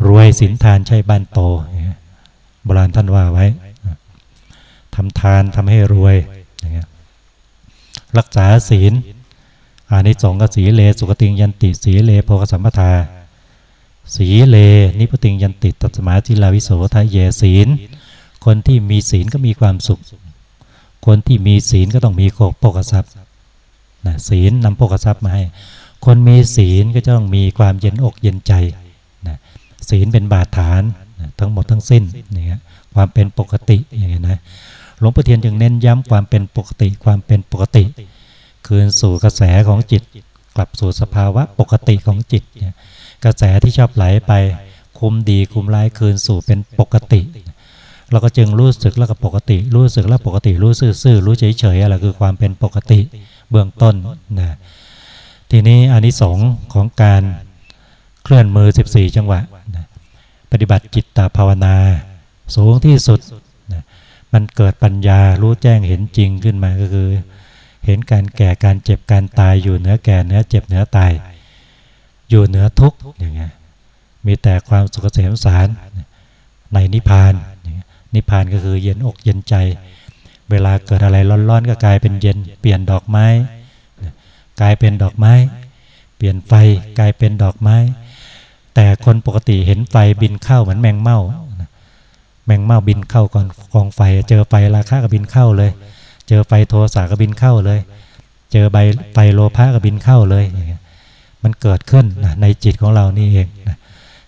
รวยศีลทานใช่บ้านโตโบราณท่านว่าไว้ทำทานทำให้รวยอย่างเงี้ยรักษาศีลอานิสงส์ก็ สีเลนะ สุคะติงยันติสีเลนะ โภคะสัมปะทา สีเลนะ นิพพุติงยันติตัสมา สีลัง วิโสธะเยศีล คนที่มีศีลก็มีความสุข คนที่มีศีลก็ต้องมีโภกทรัพย์นะศีลนำโภกทรัพย์มาให้ คนมีศีลก็จะต้องมีความเย็นอกเย็นใจนะศีลเป็นบาดฐานนะทั้งหมดทั้งสิ้นนี่ยความเป็นปกติอย่างเงี้ยนะหลวงพ่อเทียนจึงเน้นย้ำความเป็นปกติความเป็นปกติ คืนสู่กระแสของจิต กลับสู่สภาวะปกติของจิตเนี่ย กระแสที่ชอบไหลไป คุมดีคุมร้ายคืนสู่เป็นปกติ เราก็จึงรู้สึกแล้วก็ปกติ รู้สึกแล้วปกติรู้ซื่อๆรู้เฉยๆอะไรคือความเป็นปกติเบื้องต้นนะทีนี้อานิสงส์ของการเคลื่อนมือ 14 จังหวะนะปฏิบัติจิตตภาวนา สูงที่สุดนะมันเกิดปัญญารู้แจ้งเห็นจริงขึ้นมาก็คือ เห็นการแก่การเจ็บการตายอยู่เหนือแก่เหนือเจ็บเหนือตาย อยู่เหนือทุกข์อย่างเงี้ยมีแต่ความสุขเกษมสารในนิพพานนิพพานก็คือเย็นอกเย็นใจ เวลาเกิดอะไรร้อนๆก็กลายเป็นเย็น เปลี่ยนดอกไม้ กลายเป็นดอกไม้ เปลี่ยนไฟกลายเป็นดอกไม้ แต่คนปกติเห็นไฟบินเข้าเหมือนแมงเม่าแมงเม่าบินเข้าก่อนกองไฟ เจอไฟราคาก็บินเข้าเลย เจอไฟโทสะก็บินเข้าเลย เจอใบไฟโลภะก็บินเข้าเลยอย่างเงี้ย มันเกิดขึ้นนะในจิตของเรานี่เองนะ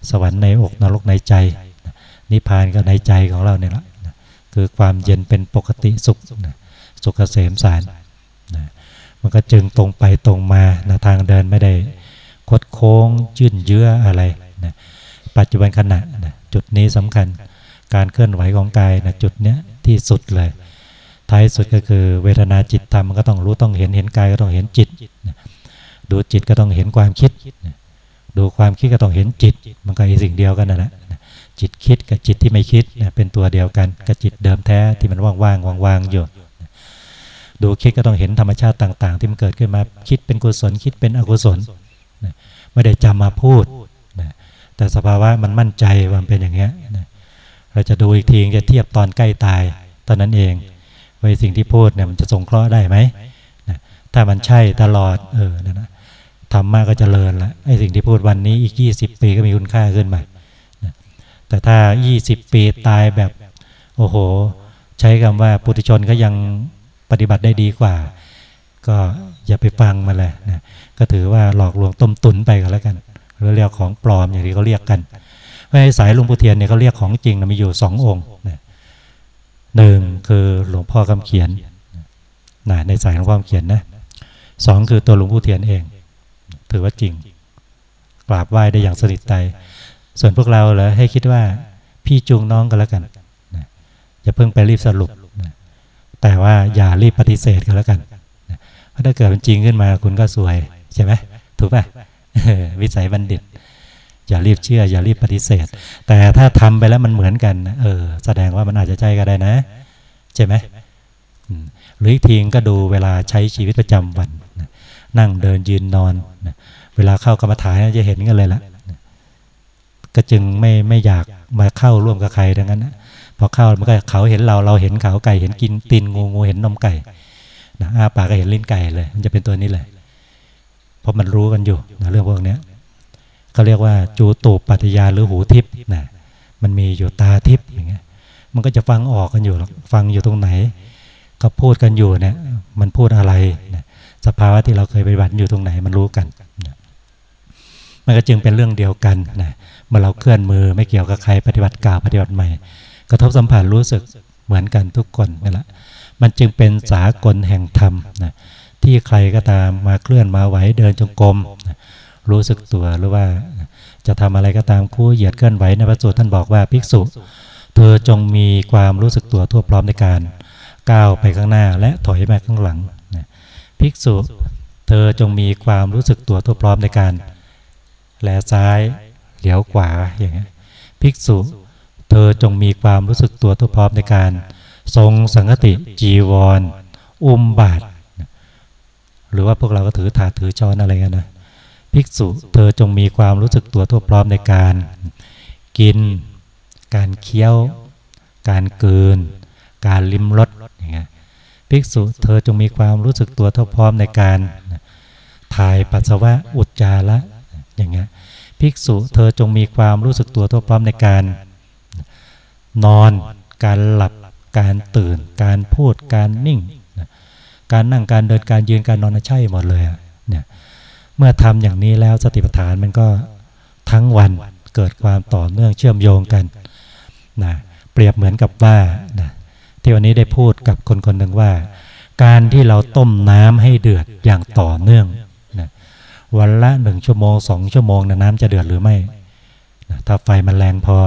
สวรรค์ในอกนรกในใจนะนิพพานก็ในใจของเราเนี่ยแหละนะคือความเย็นเป็นปกติสุขนะสุขเกษมสารนะมันก็จึงตรงไปตรงมานะทางเดินไม่ได้คดโค้งจื่นเยื้ออะไรนะปัจจุบันขณะนะจุดนี้สำคัญการเคลื่อนไหวของกายนะจุดเนี้ยที่สุดเลยท้ายสุดก็คือเวทนาจิตธรรมมันก็ต้องรู้ต้องเห็นเห็นกายก็ต้องเห็นจิต ดูจิตก็ต้องเห็นความคิด ดูความคิดก็ต้องเห็นจิต มันก็อีสิ่งเดียวกันนั่นแหละจิตคิดกับจิตที่ไม่คิดเป็นตัวเดียวกันกับจิตเดิมแท้ที่มันว่างๆว่างๆอยู่ดูคิดก็ต้องเห็นธรรมชาติต่าง ๆ ที่มันเกิดขึ้นมาคิดเป็นกุศลคิดเป็นอกุศลไม่ได้จำมาพูดแต่สภาวะมันมั่นใจว่าเป็นอย่างเงี้ยเราจะดูอีกทีจะเทียบตอนใกล้ตายตอนนั้นเองไว้สิ่งที่พูดเนี่ยมันจะสงเคราะห์ได้ไหมถ้ามันใช่ตลอดเออนะ นะทำมากก็จเจริญละไอ้สิ่งที่พูดวันนี้อีก 20 ปีก็มีคุณค่าขึ้นมาแต่ถ้า 20 ปีตายแบบ โอ้โห ใช้คำว่าปุถุชนก็ยังปฏิบัติได้ดีกว่า ก็อย่าไปฟังมาเลยนะก็ถือว่าหลอกลวงต้มตุนไปกันแล้วกันหรือเรียกของปลอมอย่างที่เขาเรียกกันเพราะสายหลวงปู่เทียนเนี่ยเขาเรียกของจริงนะมีอยู่สององค์หนึ่งคือหลวงพ่อคำเขียนนะในสายหลวงพ่อคำเขียนนะสองคือตัวหลวงพ่เทียนเอง ถือว่าจริง กราบไหว้ได้อย่างสนิทใจส่วนพวกเราเหรอให้คิดว่า พี่จูงน้องกันแล้วกันนะอย่าเพิ่งไปรีบสรุปนะแต่ว่าอย่ารีบปฏิเสธกันแล้วกันนะเพราะถ้าเกิดเป็นจริงขึ้นมาคุณก็สวยใช่ไหมถูกป่ะวิสัยบัณฑิต อย่ารีบเชื่อ อย่ารีบปฏิเสธ แต่ถ้าทำไปแล้วมันเหมือนกันเออ แสดงว่ามันอาจจะใช่ก็ได้นะใช่ไหมหรืออีกทีก็ดูเวลาใช้ชีวิตประจำวันนั่งเดินยืนนอน เวลาเข้ากรรมฐานจะเห็นกันเลยละก็จึงไม่ไม่อยากมาเข้าร่วมกับใครดังนั้นพอเข้ามันก็เขาเห็นเราเราเห็นเขาไก่เห็นกินตีนงูงูเห็นนมไก่นะอาปากก็เห็นลิ้นไก่เลย มันจะเป็นตัวนี้เลยเพราะมันรู้กันอยู่นะเรื่องพวกนี้เขาเรียกว่าจูตูปัตยาหรือหูทิพย์นะมันมีอยู่ตาทิพย์อย่างเงี้ย มันก็จะฟังออกกันอยู่ฟังอยู่ตรงไหน ก็พูดกันอยู่เนี่ย มันพูดอะไรนะสภาวะที่เราเคยปฏิบัติอยู่ตรงไหนมันรู้กันนะ มันก็จึงเป็นเรื่องเดียวกันนะเมื่อเราเคลื่อนมือไม่เกี่ยวกับใครปฏิบัติกาวปฏิบัติใหม่ กระทบสัมผัสรู้สึกเหมือนกันทุกคนนี่แหละมันจึงเป็นสากลแห่งธรรมนะที่ใครก็ตามมาเคลื่อนมาไหวเดินจงกรมนะรู้สึกตัวหรือว่าจะทำอะไรก็ตามคู่เหยียดเคลื่อนไหวในพระสูตรท่านบอกว่าภิกษุ เธอจงมีความรู้สึกตัวทั่วพร้อมในการก้าวไปข้างหน้าและถอยมาข้างหลังนะภิกษุ เธอจงมีความรู้สึกตัวทั่วพร้อมในการ แลซ้ายเหลียวขวาอย่างเงี้ภิกษุ เธอจงมีความรู้สึกตัวทั่วพร้อมในการ ทรงสังกติจีวรอุ้มบาทหรือว่าพวกเราก็ถือถาดถือช้อนอะไรกันนะภิกษุ เธอจงมีความรู้สึกตัวทั่วพร้อมในการ กิน การเคี้ยว การเกิน การลิ้มรสอย่างเงี้ยภิกษุ เธอจงมีความรู้สึกตัวทั่วพร้อมในการถ่ายปัสสาวะอุจจาระ อย่างเงี้ยภิกษุเธอจงมีความรู้สึกตัวทั่วพร้อมในการนอน การหลับ การตื่น การพูด การนิ่ง การนั่ง การเดิน การยืน การนอนใช่หมดเลยเนี่ย เมื่อทำอย่างนี้แล้วสติปัฏฐานมันก็ทั้งวันเกิดความต่อเนื่องเชื่อมโยงกันนะเปรียบเหมือนกับว่านะที่วันนี้ได้พูดกับคนคนหนึ่งว่า การที่เราต้มน้ำให้เดือดอย่างต่อเนื่อง วันละหนึ่งชั่วโมงสองชั่วโมงนะน้ำจะเดือดหรือไม่นะถ้าไฟมันแรงพอ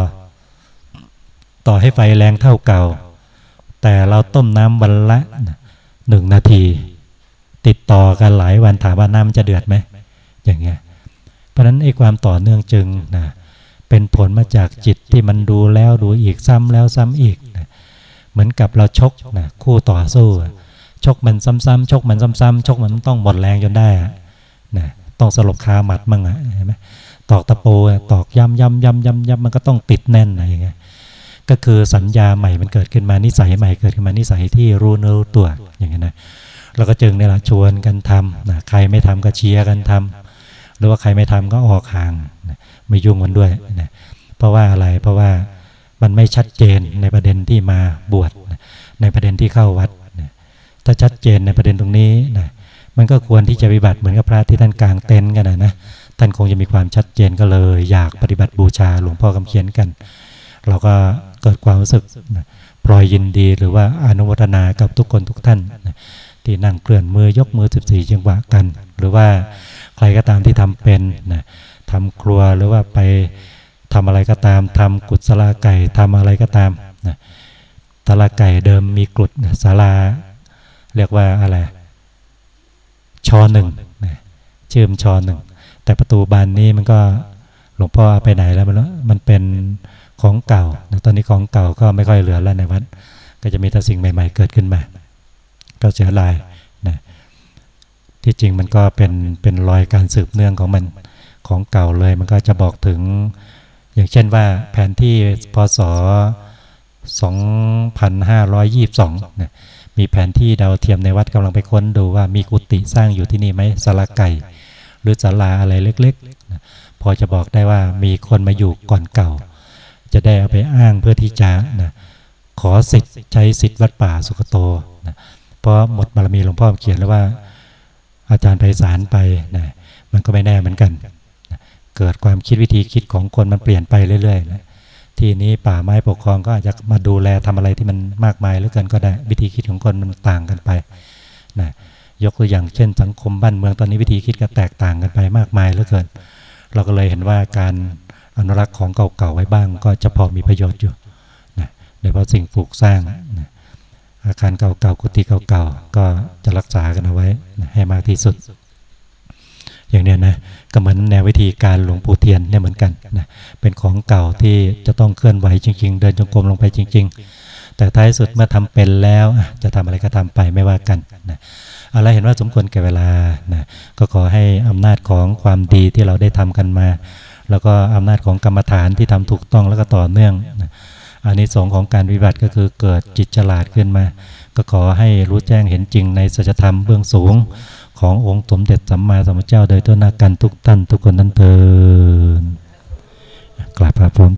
ต่อให้ไฟแรงเท่าเก่า แต่เราต้มน้ำวันละหนึ่งนาที ติดต่อกันหลายวันถามว่าน้ำจะเดือดไหมอย่างเงี้ย เพราะนั้นไอ้ความต่อเนื่องจึงนะเป็นผลมาจากจิตที่มันดูแล้วดูอีกซ้ำแล้วซ้ำอีกนะเหมือนกับเราชกนะคู่ต่อสู้ชกมันซ้ำๆชกมันซ้ำๆชกมันต้องหมดแรงจนได้นะ ต้องสลบคาหมัดมั่งอะเห็นไหมตอกตะปูตอกย้ำย้ำย้ำย้ำย้ำมันก็ต้องติดแน่นอะไรอย่างเงี้ยก็คือสัญญาใหม่มันเกิดขึ้นมานิสัยใหม่เกิดขึ้นมานิสัยที่รู้เนื้อตัวอย่างเงี้ยนะเราก็จึงเนี่ยละชวนกันทำนะใครไม่ทำก็เชียร์กันทำหรือว่าใครไม่ทำก็ออกห่างนะไม่ยุ่งมันด้วยนะเพราะว่าอะไรเพราะว่ามันไม่ชัดเจนในประเด็นที่มาบวชนะในประเด็นที่เข้าวัดนะถ้าชัดเจนในประเด็นตรงนี้นะ มันก็ควรที่จะปฏิบัติเหมือนกับพระที่ท่านกลางเต็นท์กันนะนะท่านคงจะมีความชัดเจนก็เลย อยากปฏิบัติบูชาหลวงพ่อคำเขียนกัน เราก็เกิดความรู้สึกปล่อยยินดีหรือว่าอนุโมทนากับทุกคนทุกท่านที่นั่งเคลื่อนมือยกมือ 14 จังหวะกัน หรือว่าใครก็ตามที่ทำเป็นนะทำครัวหรือว่าไปทำอะไรก็ตามทำกุศลาไก่ทำอะไรก็ตามนะศาลาไก่เดิมมีกรุดศาลาเรียกว่าอะไร ชอหนึ่งนะชื่อมชอหนึ่งแต่ประตูบานนี้มันก็หลวงพ่อไปไหนแล้วมันมันเป็นของเก่าตอนนี้ของเก่าก็ไม่ค่อยเหลือแล้วในวัดก็จะมีแต่สิ่งใหม่ ๆ เกิดขึ้นมา ก็เสียลายนะที่จริงมันก็เป็นเป็นรอยการสืบเนื่องของมันของเก่าเลย มันก็จะบอกถึง อย่างเช่นว่าแผนที่พศ2522นะ มีแผนที่ดาวเทียมในวัดกำลังไปค้นดูว่ามีกุฏิสร้างอยู่ที่นี่ไหมสาราไก่ หรือศาลาอะไรเล็กๆ พอจะบอกได้ว่ามีคนมาอยู่ก่อนเก่า จะได้เอาไปอ้างเพื่อที่จะนะขอสิทธิ์ใช้สิทธิ์วัดป่าสุขโตนะเพราะหมดบารมีหลวงพ่อเขียนแล้วว่า อาจารย์ไพศาลไปนะมันก็ไม่แน่เหมือนกันนะเกิดความคิดวิธีคิดของคนมันเปลี่ยนไปเรื่อยๆนะ ทีนี้ป่าไม้ปกครองก็อาจจะมาดูแลทำอะไรที่มันมากมายเหลือเกินก็ได้วิธีคิดของคนมันต่างกันไปนะยกตัวอย่างเช่น สังคมบ้านเมืองตอนนี้วิธีคิดก็แตกต่างกันไปมากมายเหลือเกิน เราก็เลยเห็นว่าการอนุรักษ์ของเก่าๆไว้บ้าง ก็จะพอมีประโยชน์อยู่นะโดยเฉพาะสิ่งปลูกสร้างนะอาคารเก่าๆกุฏิเก่าๆก็จะรักษากันเอาไว้นะให้มากที่สุด อย่างเนี้ยนะก็เหมือนแนววิธีการหลวงปู่เทียนเนี่ยเหมือนกันนะเป็นของเก่าที่จะต้องเคลื่อนไหวจริง ๆ เดินจงกรมลงไปจริง ๆ แต่ท้ายสุดเมื่อทำเป็นแล้วจะทำอะไรก็ทำไปไม่ว่ากันนะอะไรเห็นว่าสมควรแก่เวลานะก็ขอให้อำนาจของความดีที่เราได้ทำกันมา แล้วก็อำนาจของกรรมฐานที่ทำถูกต้องแล้วก็ต่อเนื่องนะอันนี้สองของการวิบัติก็คือเกิดจิตฉลาดขึ้นมา ก็ขอให้รู้แจ้งเห็นจริงในสัจธรรมเบื้องสูง ขององค์สมเด็จสัมมาสัมพุทธเจ้าโดยตัวนากันทุกท่านทุกคนนั้นเถิดกราบพระพุทธ